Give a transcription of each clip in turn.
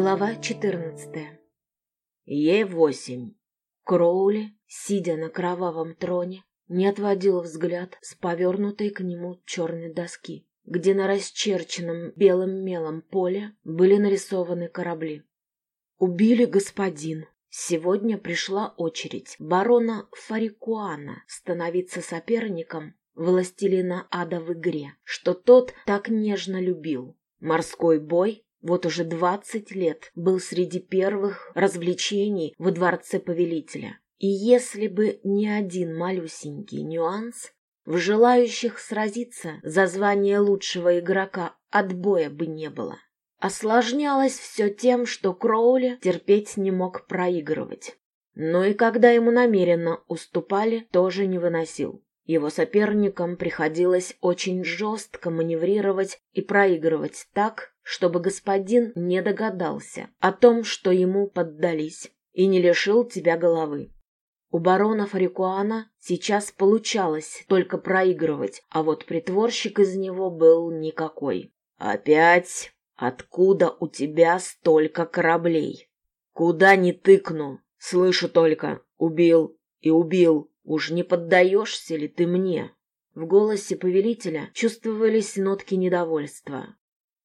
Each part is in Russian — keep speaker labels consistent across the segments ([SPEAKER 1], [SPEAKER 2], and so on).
[SPEAKER 1] Глава 14 Е8. Кроули, сидя на кровавом троне, не отводил взгляд с повернутой к нему черной доски, где на расчерченном белым мелом поле были нарисованы корабли. «Убили господин. Сегодня пришла очередь барона Фарикуана становиться соперником властелина ада в игре, что тот так нежно любил. Морской бой вот уже двадцать лет был среди первых развлечений во дворце повелителя. И если бы не один малюсенький нюанс, в желающих сразиться за звание лучшего игрока отбоя бы не было. Осложнялось все тем, что Кроули терпеть не мог проигрывать. Но и когда ему намеренно уступали, тоже не выносил. Его соперникам приходилось очень жестко маневрировать и проигрывать так, чтобы господин не догадался о том, что ему поддались, и не лишил тебя головы. У барона Фарикуана сейчас получалось только проигрывать, а вот притворщик из него был никакой. «Опять? Откуда у тебя столько кораблей? Куда не тыкну? Слышу только «убил» и «убил». Уж не поддаешься ли ты мне?» В голосе повелителя чувствовались нотки недовольства.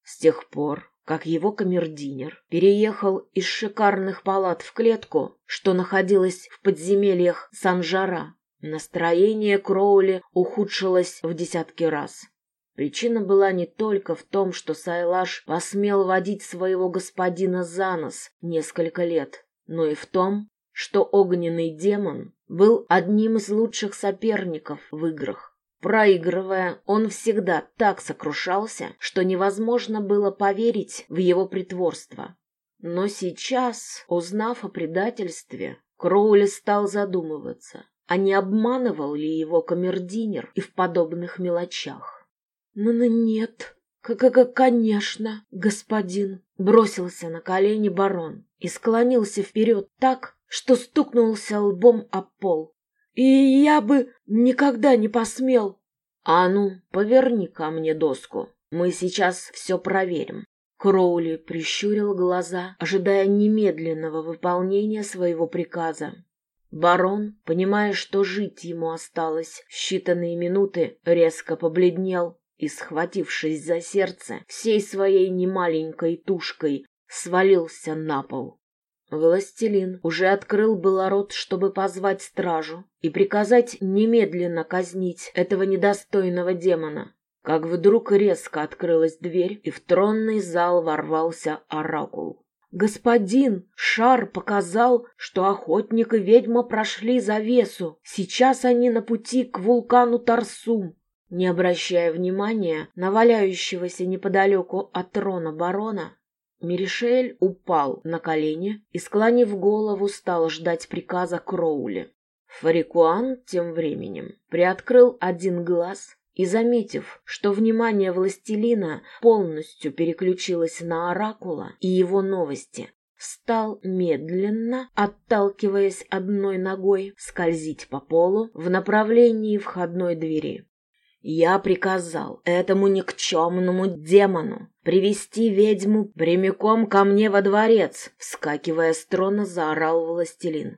[SPEAKER 1] С тех пор, как его камердинер переехал из шикарных палат в клетку, что находилась в подземельях Санжара, настроение Кроули ухудшилось в десятки раз. Причина была не только в том, что Сайлаш посмел водить своего господина за нос несколько лет, но и в том, что огненный демон был одним из лучших соперников в играх. Проигрывая, он всегда так сокрушался, что невозможно было поверить в его притворство. Но сейчас, узнав о предательстве, Кроули стал задумываться, а не обманывал ли его камердинер и в подобных мелочах. «Ну, ну нет, как, конечно, господин!» Бросился на колени барон и склонился вперед так, что стукнулся лбом об пол. И я бы никогда не посмел. А ну, поверни ко мне доску. Мы сейчас все проверим. Кроули прищурил глаза, ожидая немедленного выполнения своего приказа. Барон, понимая, что жить ему осталось считанные минуты, резко побледнел и, схватившись за сердце, всей своей немаленькой тушкой свалился на пол. Властелин уже открыл было рот, чтобы позвать стражу и приказать немедленно казнить этого недостойного демона, как вдруг резко открылась дверь, и в тронный зал ворвался оракул. «Господин, шар показал, что охотник и ведьма прошли завесу. Сейчас они на пути к вулкану Тарсум». Не обращая внимания на валяющегося неподалеку от трона барона, Миришель упал на колени и, склонив голову, стал ждать приказа Кроули. Фарикуан тем временем приоткрыл один глаз и, заметив, что внимание властелина полностью переключилось на Оракула и его новости, стал медленно, отталкиваясь одной ногой, скользить по полу в направлении входной двери. Я приказал этому никчемному демону привести ведьму прямиком ко мне во дворец, вскакивая с трона, заорал властелин.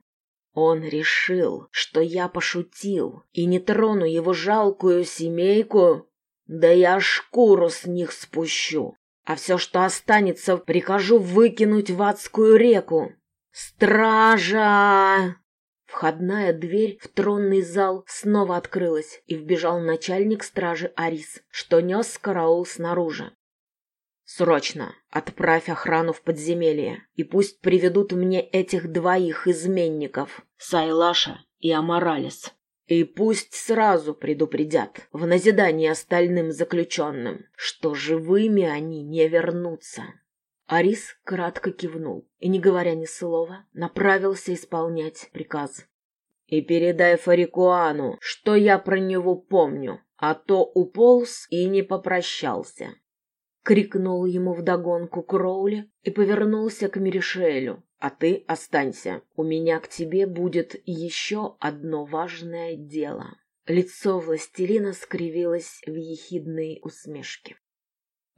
[SPEAKER 1] Он решил, что я пошутил и не трону его жалкую семейку, да я шкуру с них спущу, а все, что останется, прикажу выкинуть в адскую реку. «Стража!» Входная дверь в тронный зал снова открылась, и вбежал начальник стражи Арис, что нес караул снаружи. «Срочно отправь охрану в подземелье, и пусть приведут мне этих двоих изменников, Сайлаша и Амаралис. И пусть сразу предупредят, в назидание остальным заключенным, что живыми они не вернутся». Арис кратко кивнул и, не говоря ни слова, направился исполнять приказ. «И передай Фарикуану, что я про него помню, а то уполз и не попрощался». Крикнул ему вдогонку Кроули и повернулся к Миришелю. «А ты останься, у меня к тебе будет еще одно важное дело». Лицо властелина скривилось в ехидной усмешке.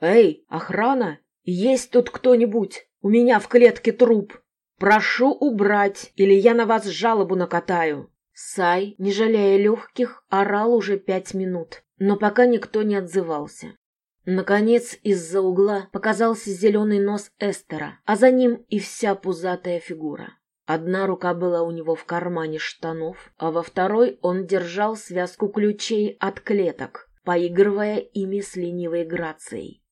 [SPEAKER 1] «Эй, охрана!» «Есть тут кто-нибудь?» У меня в клетке труп. Прошу убрать, или я на вас жалобу накатаю. Сай, не жалея легких, орал уже пять минут, но пока никто не отзывался. Наконец, из-за угла показался зеленый нос Эстера, а за ним и вся пузатая фигура. Одна рука была у него в кармане штанов, а во второй он держал связку ключей от клеток, поигрывая ими с ленивой грацией.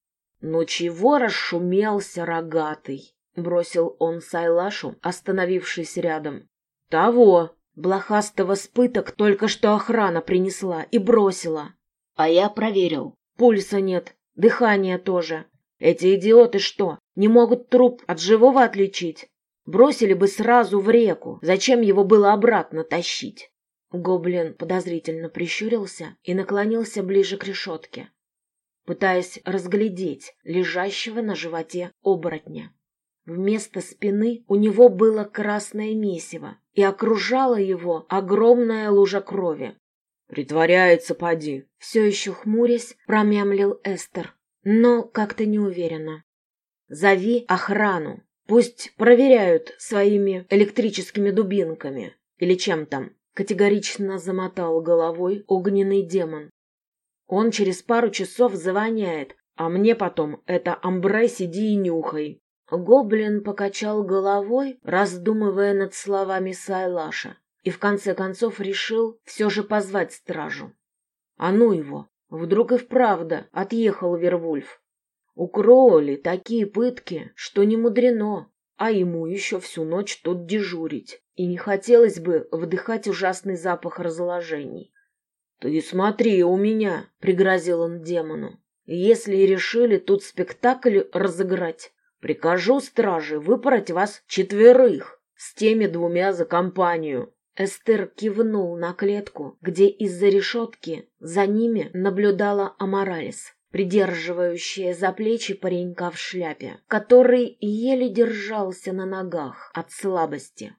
[SPEAKER 1] «Ну чего расшумелся рогатый?» — бросил он Сайлашу, остановившись рядом. «Того! Блохастого с пыток только что охрана принесла и бросила. А я проверил. Пульса нет, дыхания тоже. Эти идиоты что, не могут труп от живого отличить? Бросили бы сразу в реку. Зачем его было обратно тащить?» Гоблин подозрительно прищурился и наклонился ближе к решетке пытаясь разглядеть лежащего на животе оборотня. Вместо спины у него было красное месиво, и окружала его огромная лужа крови. «Притворяется, поди!» Все еще хмурясь, промямлил Эстер, но как-то неуверенно. «Зови охрану, пусть проверяют своими электрическими дубинками или чем там», категорично замотал головой огненный демон. Он через пару часов завоняет, а мне потом это амбре сиди и нюхай. Гоблин покачал головой, раздумывая над словами Сайлаша, и в конце концов решил все же позвать стражу. А ну его, вдруг и вправду отъехал Вервульф. У Кроули такие пытки, что не мудрено, а ему еще всю ночь тут дежурить, и не хотелось бы вдыхать ужасный запах разложений. «Ты смотри у меня», — пригрозил он демону. «Если решили тут спектакль разыграть, прикажу страже выпороть вас четверых с теми двумя за компанию». Эстер кивнул на клетку, где из-за решетки за ними наблюдала Амаралис, придерживающая за плечи паренька в шляпе, который еле держался на ногах от слабости.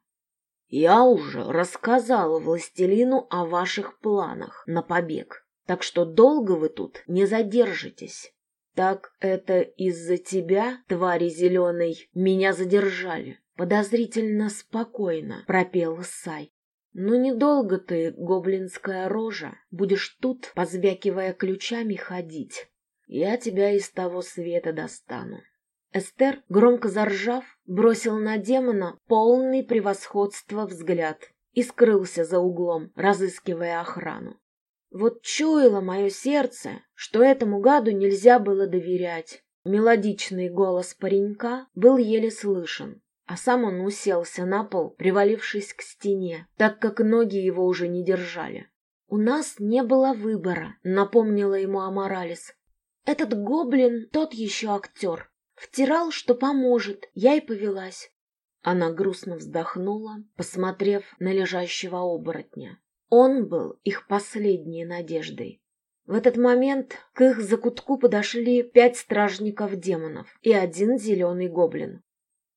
[SPEAKER 1] Я уже рассказала властелину о ваших планах на побег, так что долго вы тут не задержитесь. Так это из-за тебя, твари зеленой, меня задержали. Подозрительно спокойно пропел Сай. Ну недолго ты, гоблинская рожа, будешь тут, позвякивая ключами, ходить. Я тебя из того света достану. Эстер, громко заржав, бросил на демона полный превосходства взгляд и скрылся за углом, разыскивая охрану. Вот чуяло мое сердце, что этому гаду нельзя было доверять. Мелодичный голос паренька был еле слышен, а сам он уселся на пол, привалившись к стене, так как ноги его уже не держали. «У нас не было выбора», — напомнила ему Аморалис. «Этот гоблин тот еще актер. Втирал, что поможет, я и повелась. Она грустно вздохнула, посмотрев на лежащего оборотня. Он был их последней надеждой. В этот момент к их закутку подошли пять стражников-демонов и один зеленый гоблин.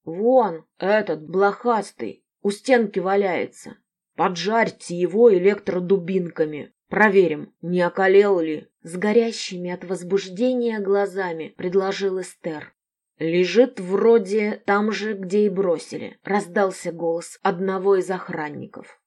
[SPEAKER 1] «Вон, этот, блохастый, у стенки валяется. Поджарьте его электродубинками. Проверим, не околел ли?» С горящими от возбуждения глазами предложил Эстер. «Лежит вроде там же, где и бросили», — раздался голос одного из охранников.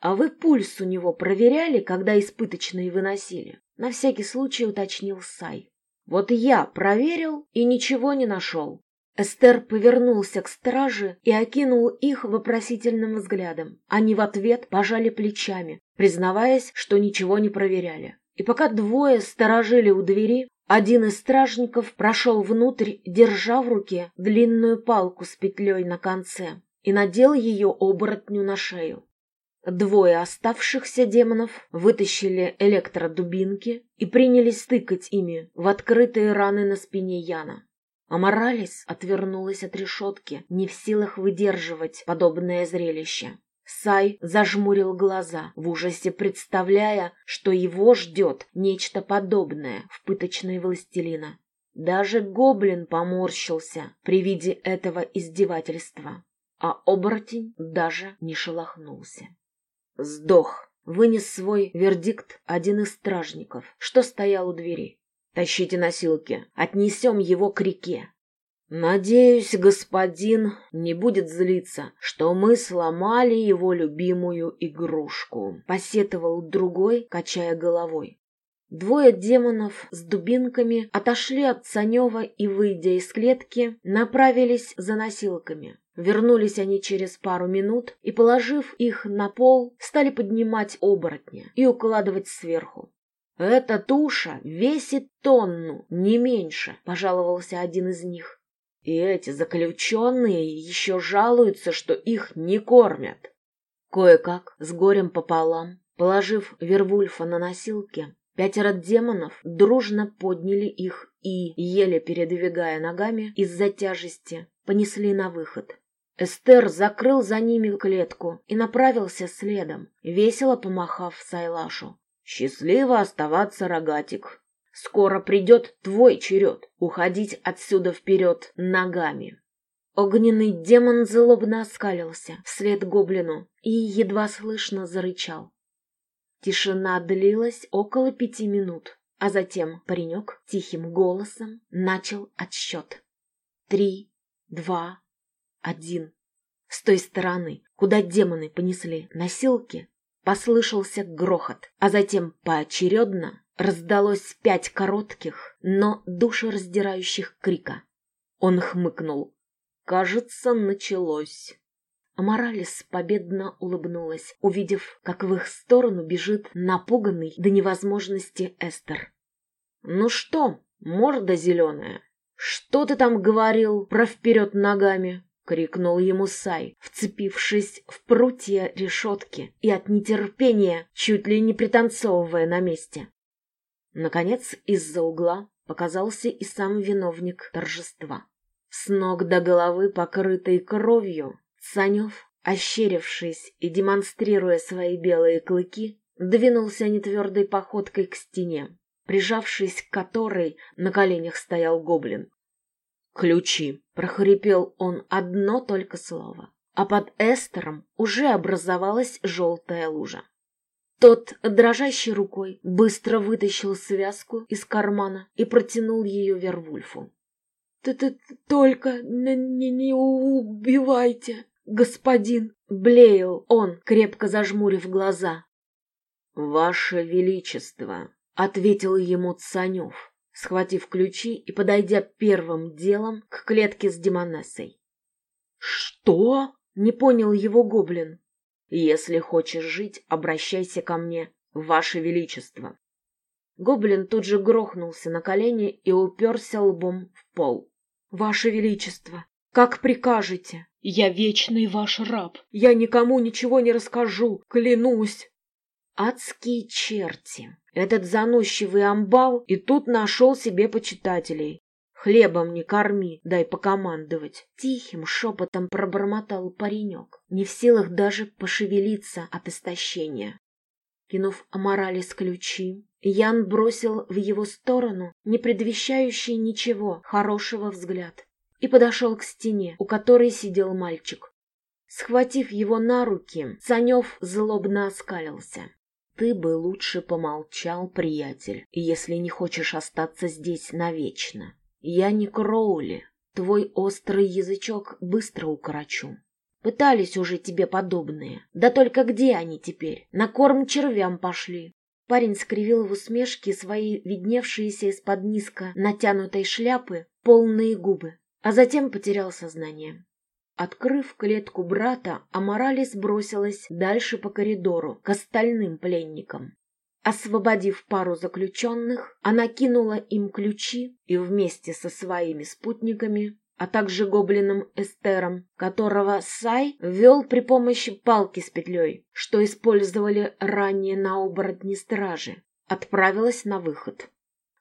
[SPEAKER 1] «А вы пульс у него проверяли, когда испыточные выносили?» — на всякий случай уточнил Сай. «Вот я проверил и ничего не нашел». Эстер повернулся к страже и окинул их вопросительным взглядом. Они в ответ пожали плечами, признаваясь, что ничего не проверяли. И пока двое сторожили у двери, один из стражников прошел внутрь, держа в руке длинную палку с петлей на конце, и надел ее оборотню на шею. Двое оставшихся демонов вытащили электродубинки и принялись тыкать ими в открытые раны на спине Яна. А Моралес отвернулась от решетки, не в силах выдерживать подобное зрелище. Сай зажмурил глаза, в ужасе представляя, что его ждет нечто подобное в пыточной властелина. Даже гоблин поморщился при виде этого издевательства, а оборотень даже не шелохнулся. «Сдох!» — вынес свой вердикт один из стражников, что стоял у двери. «Тащите носилки, отнесем его к реке!» Надеюсь, господин не будет злиться, что мы сломали его любимую игрушку, посетовал другой, качая головой. Двое демонов с дубинками отошли от Санева и, выйдя из клетки, направились за носилками. Вернулись они через пару минут и, положив их на пол, стали поднимать оборотня и укладывать сверху. «Эта туша весит тонну, не меньше», — пожаловался один из них. «И эти заключенные еще жалуются, что их не кормят». Кое-как, с горем пополам, положив Вервульфа на носилки, пятеро демонов дружно подняли их и, еле передвигая ногами из-за тяжести, понесли на выход. Эстер закрыл за ними клетку и направился следом, весело помахав Сайлашу. Счастливо оставаться, рогатик. Скоро придет твой черед уходить отсюда вперед ногами. Огненный демон злобно оскалился вслед гоблину и едва слышно зарычал. Тишина длилась около пяти минут, а затем паренек тихим голосом начал отсчет. Три, два, один. С той стороны, куда демоны понесли носилки, Послышался грохот, а затем поочередно раздалось пять коротких, но душераздирающих крика. Он хмыкнул. «Кажется, началось». Аморалис победно улыбнулась, увидев, как в их сторону бежит напуганный до невозможности Эстер. «Ну что, морда зеленая, что ты там говорил про вперед ногами?» — крикнул ему Сай, вцепившись в прутья решетки и от нетерпения, чуть ли не пританцовывая на месте. Наконец, из-за угла показался и сам виновник торжества. С ног до головы, покрытой кровью, Санев, ощерившись и демонстрируя свои белые клыки, двинулся нетвердой походкой к стене, прижавшись к которой на коленях стоял гоблин. «Ключи!» — прохрипел он одно только слово. А под Эстером уже образовалась желтая лужа. Тот, дрожащей рукой, быстро вытащил связку из кармана и протянул ее Вервульфу. «Ты-ты только не, не, не убивайте, господин!» — блеял он, крепко зажмурив глаза. «Ваше Величество!» — ответил ему Цанев схватив ключи и подойдя первым делом к клетке с Демонессой. «Что?» — не понял его гоблин. «Если хочешь жить, обращайся ко мне, Ваше Величество». Гоблин тут же грохнулся на колени и уперся лбом в пол. «Ваше Величество, как прикажете? Я вечный ваш раб. Я никому ничего не расскажу, клянусь!» Адские черти! Этот заносчивый амбал и тут нашел себе почитателей. Хлебом не корми, дай покомандовать. Тихим шепотом пробормотал паренек, не в силах даже пошевелиться от истощения. Кинув Аморалис ключи, Ян бросил в его сторону не предвещающий ничего хорошего взгляд и подошел к стене, у которой сидел мальчик. Схватив его на руки, Санев злобно оскалился. Ты бы лучше помолчал, приятель, если не хочешь остаться здесь навечно. Я не Кроули. Твой острый язычок быстро укорочу. Пытались уже тебе подобные. Да только где они теперь? На корм червям пошли. Парень скривил в усмешке свои видневшиеся из-под низко натянутой шляпы полные губы, а затем потерял сознание. Открыв клетку брата, Аморалис бросилась дальше по коридору к остальным пленникам. Освободив пару заключенных, она кинула им ключи и вместе со своими спутниками, а также гоблином Эстером, которого Сай вел при помощи палки с петлей, что использовали ранее на оборотни стражи, отправилась на выход.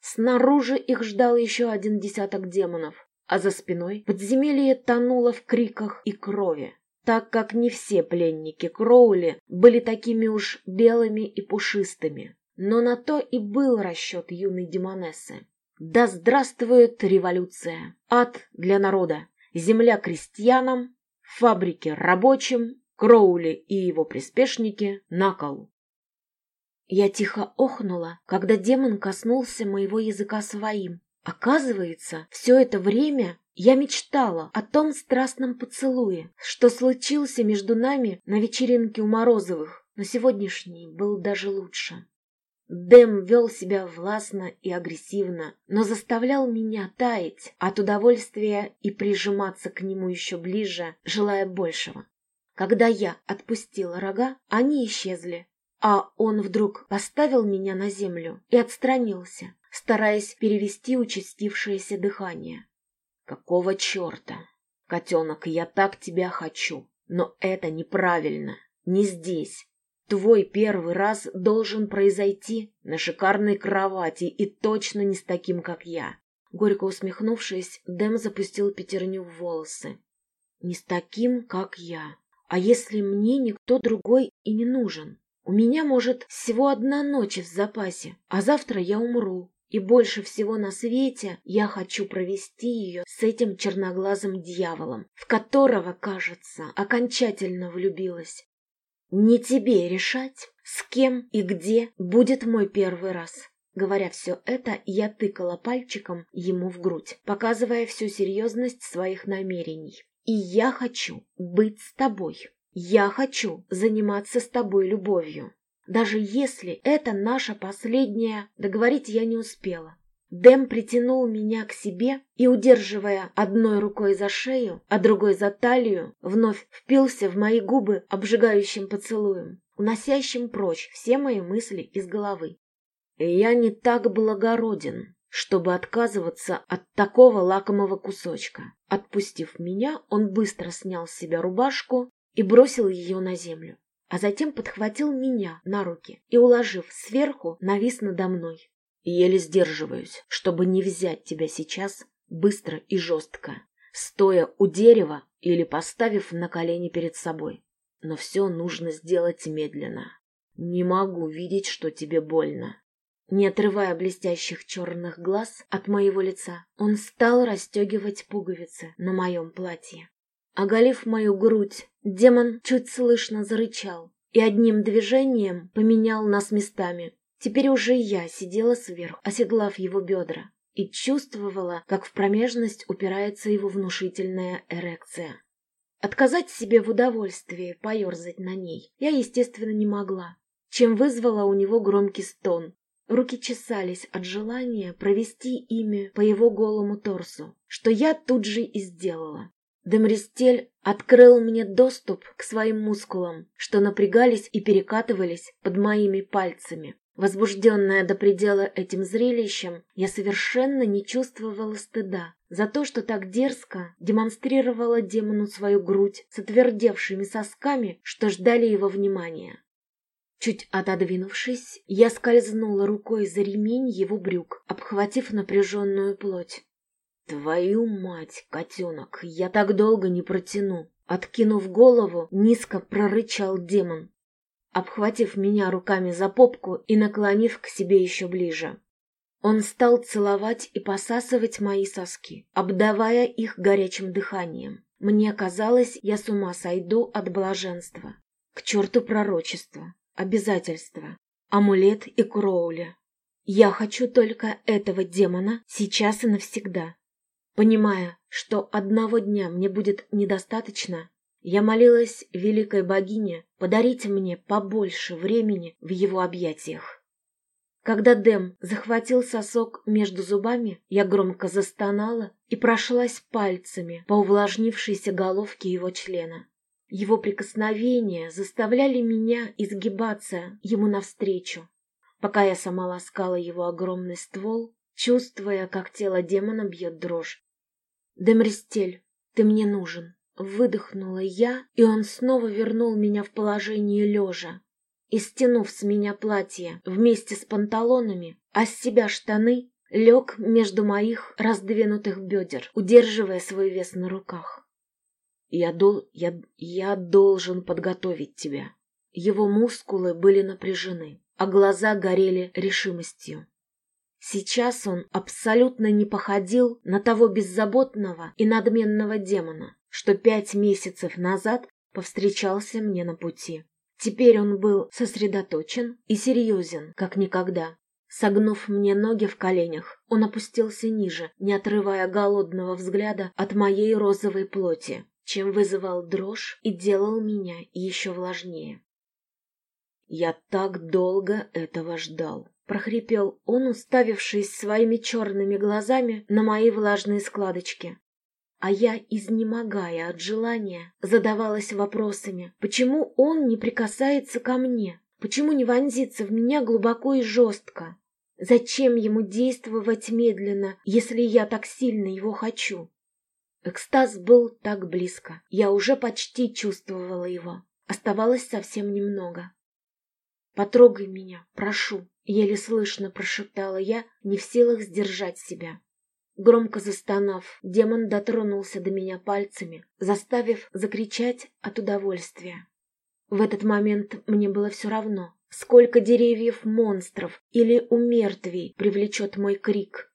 [SPEAKER 1] Снаружи их ждал еще один десяток демонов, а за спиной подземелье тонуло в криках и крови, так как не все пленники Кроули были такими уж белыми и пушистыми. Но на то и был расчет юной демонессы. Да здравствует революция! Ад для народа, земля крестьянам, фабрики рабочим, Кроули и его приспешники на кол. Я тихо охнула, когда демон коснулся моего языка своим, Оказывается, все это время Я мечтала о том страстном поцелуе, что случился между нами на вечеринке у Морозовых, но сегодняшний был даже лучше. Дэм вел себя властно и агрессивно, но заставлял меня таять от удовольствия и прижиматься к нему еще ближе, желая большего. Когда я отпустила рога, они исчезли, а он вдруг поставил меня на землю и отстранился, стараясь перевести участившееся дыхание. «Какого черта? Котенок, я так тебя хочу, но это неправильно, не здесь, Твой первый раз должен произойти на шикарной кровати и точно не с таким, как я. Горько усмехнувшись, Дэм запустил пятерню в волосы. Не с таким, как я. А если мне никто другой и не нужен? У меня, может, всего одна ночь в запасе, а завтра я умру. И больше всего на свете я хочу провести ее с этим черноглазым дьяволом, в которого, кажется, окончательно влюбилась. Не тебе решать, с кем и где будет мой первый раз. Говоря все это, я тыкала пальчиком ему в грудь, показывая всю серьезность своих намерений. И я хочу быть с тобой. Я хочу заниматься с тобой любовью. Даже если это наша последняя, договорить я не успела. Дэм притянул меня к себе и, удерживая одной рукой за шею, а другой за талию, вновь впился в мои губы обжигающим поцелуем, уносящим прочь все мои мысли из головы. я не так благороден, чтобы отказываться от такого лакомого кусочка. Отпустив меня, он быстро снял с себя рубашку и бросил ее на землю, а затем подхватил меня на руки и, уложив сверху, навис надо мной. Еле сдерживаюсь, чтобы не взять тебя сейчас быстро и жестко, стоя у дерева или поставив на колени перед собой. Но все нужно сделать медленно. Не могу видеть, что тебе больно. Не отрывая блестящих черных глаз от моего лица, он стал расстегивать пуговицы на моем платье. Оголив мою грудь, демон чуть слышно зарычал и одним движением поменял нас местами, Теперь уже я сидела сверху, оседлав его бедра, и чувствовала, как в промежность упирается его внушительная эрекция. Отказать себе в удовольствии поерзать на ней я, естественно, не могла, чем вызвала у него громкий стон. Руки чесались от желания провести ими по его голому торсу, что я тут же и сделала. Демристель открыл мне доступ к своим мускулам, что напрягались и перекатывались под моими пальцами. Возбужденная до предела этим зрелищем, я совершенно не чувствовала стыда за то, что так дерзко демонстрировала демону свою грудь с отвердевшими сосками, что ждали его внимания. Чуть отодвинувшись, я скользнула рукой за ремень его брюк, обхватив напряженную плоть. «Твою мать, котенок, я так долго не протяну!» Откинув голову, низко прорычал демон, обхватив меня руками за попку и наклонив к себе еще ближе. Он стал целовать и посасывать мои соски, обдавая их горячим дыханием. Мне казалось, я с ума сойду от блаженства. К черту пророчества, обязательства, амулет и кроули. Я хочу только этого демона сейчас и навсегда. Понимая, что одного дня мне будет недостаточно, я молилась великой богине подарить мне побольше времени в его объятиях. Когда Дэм захватил сосок между зубами, я громко застонала и прошлась пальцами по увлажнившейся головке его члена. Его прикосновения заставляли меня изгибаться ему навстречу, пока я сама ласкала его огромный ствол, чувствуя, как тело демона бьет дрожь. «Демристель, ты мне нужен!» Выдохнула я, и он снова вернул меня в положение лежа. И, стянув с меня платье вместе с панталонами, а с себя штаны, лег между моих раздвинутых бедер, удерживая свой вес на руках. Я, дол... я... я должен подготовить тебя. Его мускулы были напряжены, а глаза горели решимостью. Сейчас он абсолютно не походил на того беззаботного и надменного демона, что пять месяцев назад повстречался мне на пути. Теперь он был сосредоточен и серьезен, как никогда. Согнув мне ноги в коленях, он опустился ниже, не отрывая голодного взгляда от моей розовой плоти, чем вызывал дрожь и делал меня еще влажнее. «Я так долго этого ждал», — прохрипел он, уставившись своими черными глазами на мои влажные складочки. А я, изнемогая от желания, задавалась вопросами, почему он не прикасается ко мне, почему не вонзится в меня глубоко и жестко. Зачем ему действовать медленно, если я так сильно его хочу? Экстаз был так близко. Я уже почти чувствовала его. Оставалось совсем немного. «Потрогай меня, прошу», — еле слышно прошептала я, не в силах сдержать себя. Громко застонав, демон дотронулся до меня пальцами, заставив закричать от удовольствия. В этот момент мне было все равно, Сколько деревьев монстров или умертвий привлечет мой крик?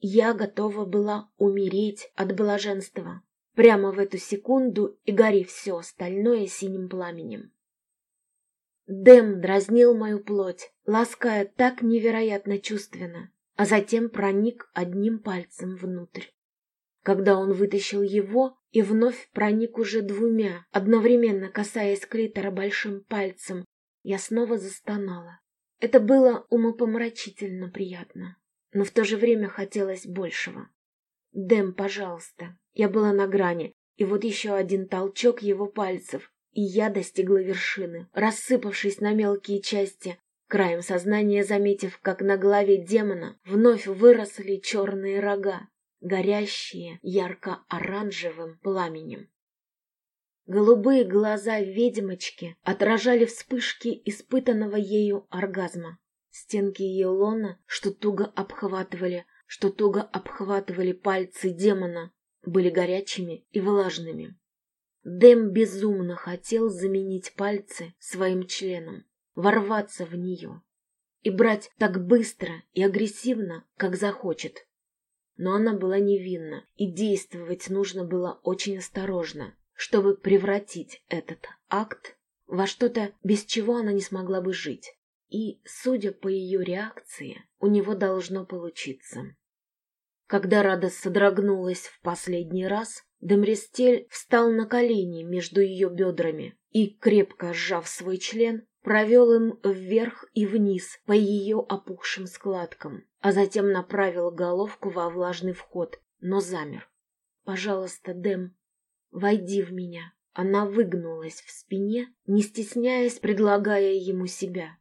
[SPEAKER 1] Я готова была умереть от блаженства. Прямо в эту секунду и гори все остальное синим пламенем. Дэм дразнил мою плоть, лаская так невероятно чувственно, а затем проник одним пальцем внутрь. Когда он вытащил его и вновь проник уже двумя, одновременно касаясь клитора большим пальцем я снова застонала. Это было умопомрачительно приятно, но в то же время хотелось большего. «Дэм, пожалуйста». Я была на грани, и вот еще один толчок его пальцев, и я достигла вершины, рассыпавшись на мелкие части, краем сознания заметив, как на голове демона вновь выросли черные рога, горящие ярко-оранжевым пламенем. Голубые глаза ведьмочки отражали вспышки испытанного ею оргазма. Стенки ее лона, что туго обхватывали, что туго обхватывали пальцы демона, были горячими и влажными. Дэм безумно хотел заменить пальцы своим членом, ворваться в нее и брать так быстро и агрессивно, как захочет. Но она была невинна, и действовать нужно было очень осторожно, чтобы превратить этот акт во что-то, без чего она не смогла бы жить. И, судя по ее реакции, у него должно получиться. Когда Рада содрогнулась в последний раз, Демрестель встал на колени между ее бедрами и, крепко сжав свой член, провел им вверх и вниз по ее опухшим складкам, а затем направил головку во влажный вход, но замер. «Пожалуйста, Дэм, Войди в меня. Она выгнулась в спине, не стесняясь, предлагая ему себя.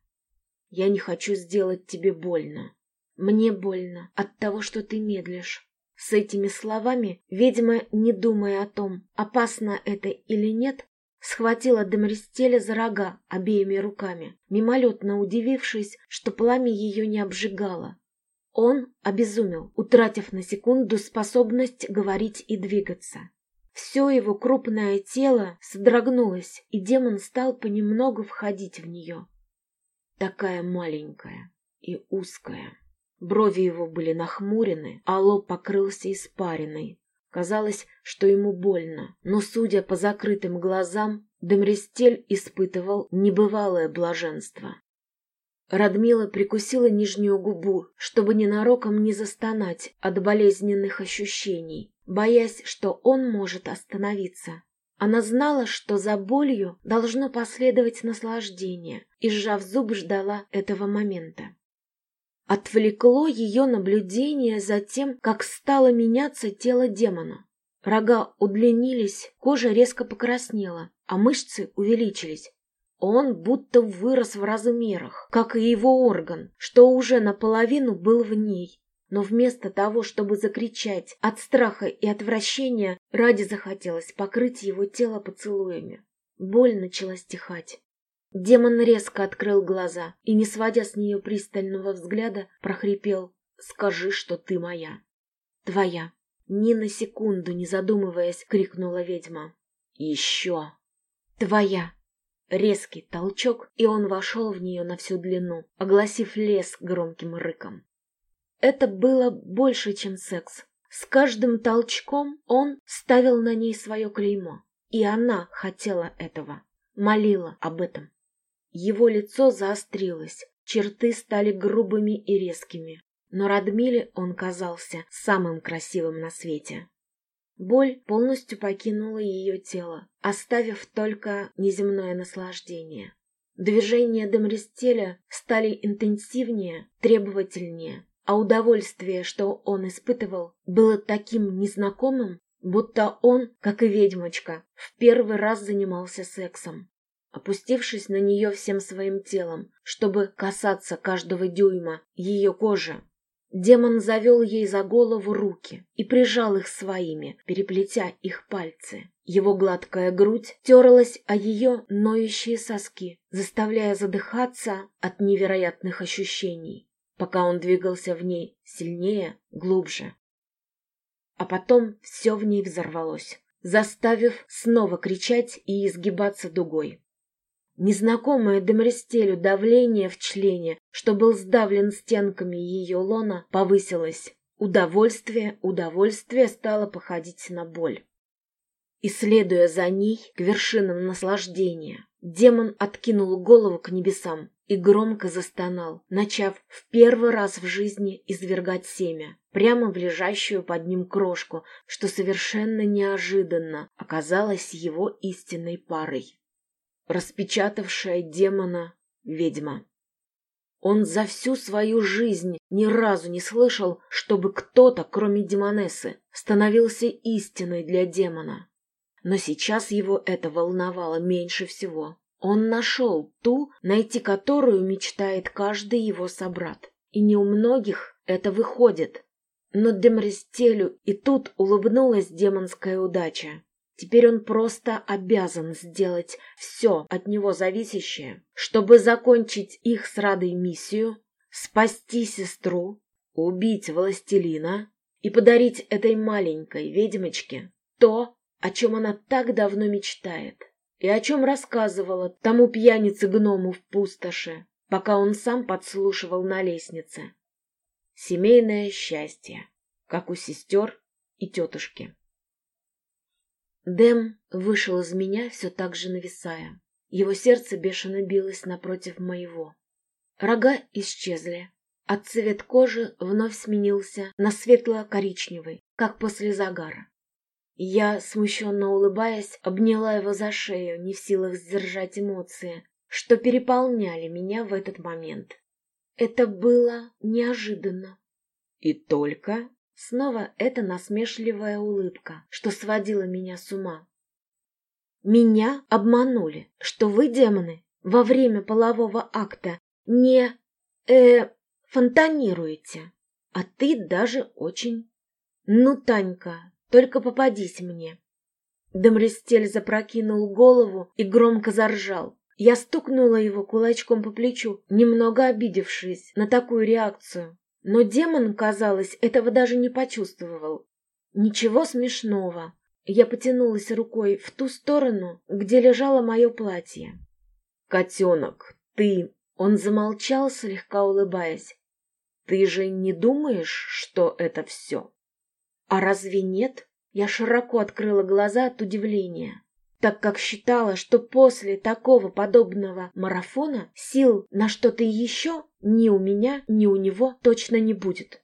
[SPEAKER 1] Я не хочу сделать тебе больно. Мне больно от того, что ты медлишь. С этими словами ведьма, не думая о том, опасно это или нет, схватила Демристеля за рога обеими руками, мимолетно удивившись, что пламя ее не обжигало. Он обезумел, утратив на секунду способность говорить и двигаться. Все его крупное тело содрогнулось, и демон стал понемногу входить в нее. Такая маленькая и узкая. Брови его были нахмурены, а лоб покрылся испариной. Казалось, что ему больно, но, судя по закрытым глазам, Демрестель испытывал небывалое блаженство. Радмила прикусила нижнюю губу, чтобы ненароком не застонать от болезненных ощущений, боясь, что он может остановиться. Она знала, что за болью должно последовать наслаждение, и, сжав зуб, ждала этого момента. Отвлекло ее наблюдение за тем, как стало меняться тело демона. Рога удлинились, кожа резко покраснела, а мышцы увеличились. Он будто вырос в размерах, как и его орган, что уже наполовину был в ней. Но вместо того, чтобы закричать от страха и отвращения, ради захотелось покрыть его тело поцелуями. Боль начала стихать. Демон резко открыл глаза и, не сводя с нее пристального взгляда, прохрипел «Скажи, что ты моя». «Твоя». Ни на секунду не задумываясь, крикнула ведьма. «Еще». «Твоя». Резкий толчок, и он вошел в нее на всю длину, огласив лес громким рыком. Это было больше, чем секс. С каждым толчком он ставил на ней свое клеймо. И она хотела этого, молила об этом. Его лицо заострилось, черты стали грубыми и резкими, но Радмиле он казался самым красивым на свете. Боль полностью покинула ее тело, оставив только неземное наслаждение. Движения Демристеля стали интенсивнее, требовательнее, а удовольствие, что он испытывал, было таким незнакомым, будто он, как и ведьмочка, в первый раз занимался сексом. Опустившись на нее всем своим телом, чтобы касаться каждого дюйма ее кожи, Демон завел ей за голову руки и прижал их своими, переплетя их пальцы. Его гладкая грудь терлась о ее ноющие соски, заставляя задыхаться от невероятных ощущений, пока он двигался в ней сильнее, глубже. А потом все в ней взорвалось, заставив снова кричать и изгибаться дугой. Незнакомое Демрестелю давление в члене, что был сдавлен стенками ее лона, повысилось. Удовольствие, удовольствие стало походить на боль. И, следуя за ней к вершинам наслаждения, демон откинул голову к небесам и громко застонал, начав в первый раз в жизни извергать семя, прямо в лежащую под ним крошку, что совершенно неожиданно оказалось его истинной парой распечатавшая демона ведьма. Он за всю свою жизнь ни разу не слышал, чтобы кто-то, кроме демонессы, становился истиной для демона. Но сейчас его это волновало меньше всего. Он нашел ту, найти которую мечтает каждый его собрат. И не у многих это выходит. Но Демрестелю и тут улыбнулась демонская удача. Теперь он просто обязан сделать все от него зависящее, чтобы закончить их с Радой миссию, спасти сестру, убить властелина и подарить этой маленькой ведьмочке то, о чем она так давно мечтает, и о чем рассказывала тому пьянице-гному в пустоши, пока он сам подслушивал на лестнице. Семейное счастье, как у сестер и тетушки. Дэм вышел из меня, все так же нависая. Его сердце бешено билось напротив моего. Рога исчезли, а цвет кожи вновь сменился на светло-коричневый, как после загара. Я, смущенно улыбаясь, обняла его за шею, не в силах сдержать эмоции, что переполняли меня в этот момент. Это было неожиданно. И только Снова эта насмешливая улыбка, что сводила меня с ума. Меня обманули, что вы, демоны, во время полового акта не... э... фонтанируете. А ты даже очень... Ну, Танька, только попадись мне. Домрестель запрокинул голову и громко заржал. Я стукнула его кулачком по плечу, немного обидевшись на такую реакцию. Но демон, казалось, этого даже не почувствовал. Ничего смешного. Я потянулась рукой в ту сторону, где лежало мое платье. «Котенок, ты...» Он замолчал, слегка улыбаясь. «Ты же не думаешь, что это все?» «А разве нет?» Я широко открыла глаза от удивления так как считала, что после такого подобного марафона сил на что-то еще ни у меня, ни у него точно не будет.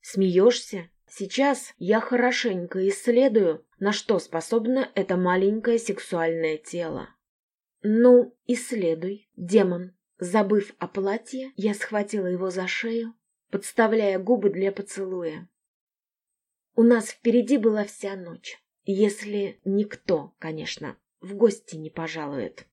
[SPEAKER 1] Смеешься? Сейчас я хорошенько исследую, на что способно это маленькое сексуальное тело. Ну, исследуй, демон. Забыв о платье, я схватила его за шею, подставляя губы для поцелуя. У нас впереди была вся ночь. Если никто, конечно, в гости не пожалует.